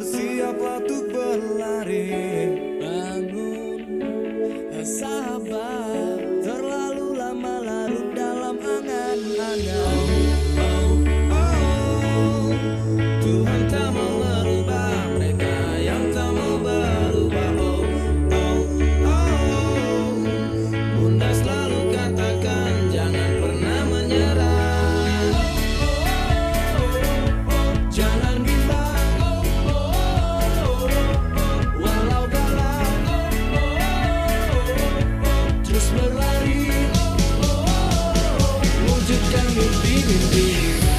bersiap untuk berlari. can you be with me?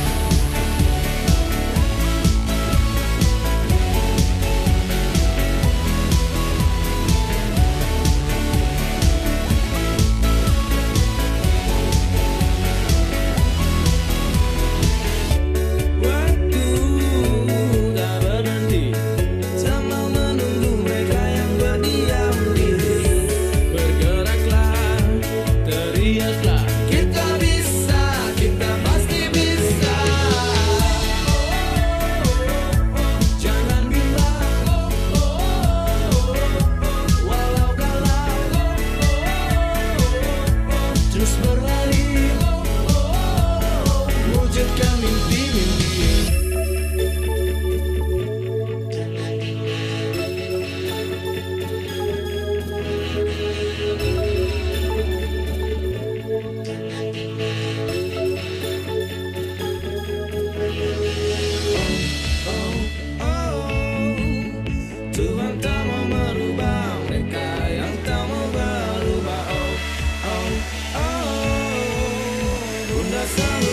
just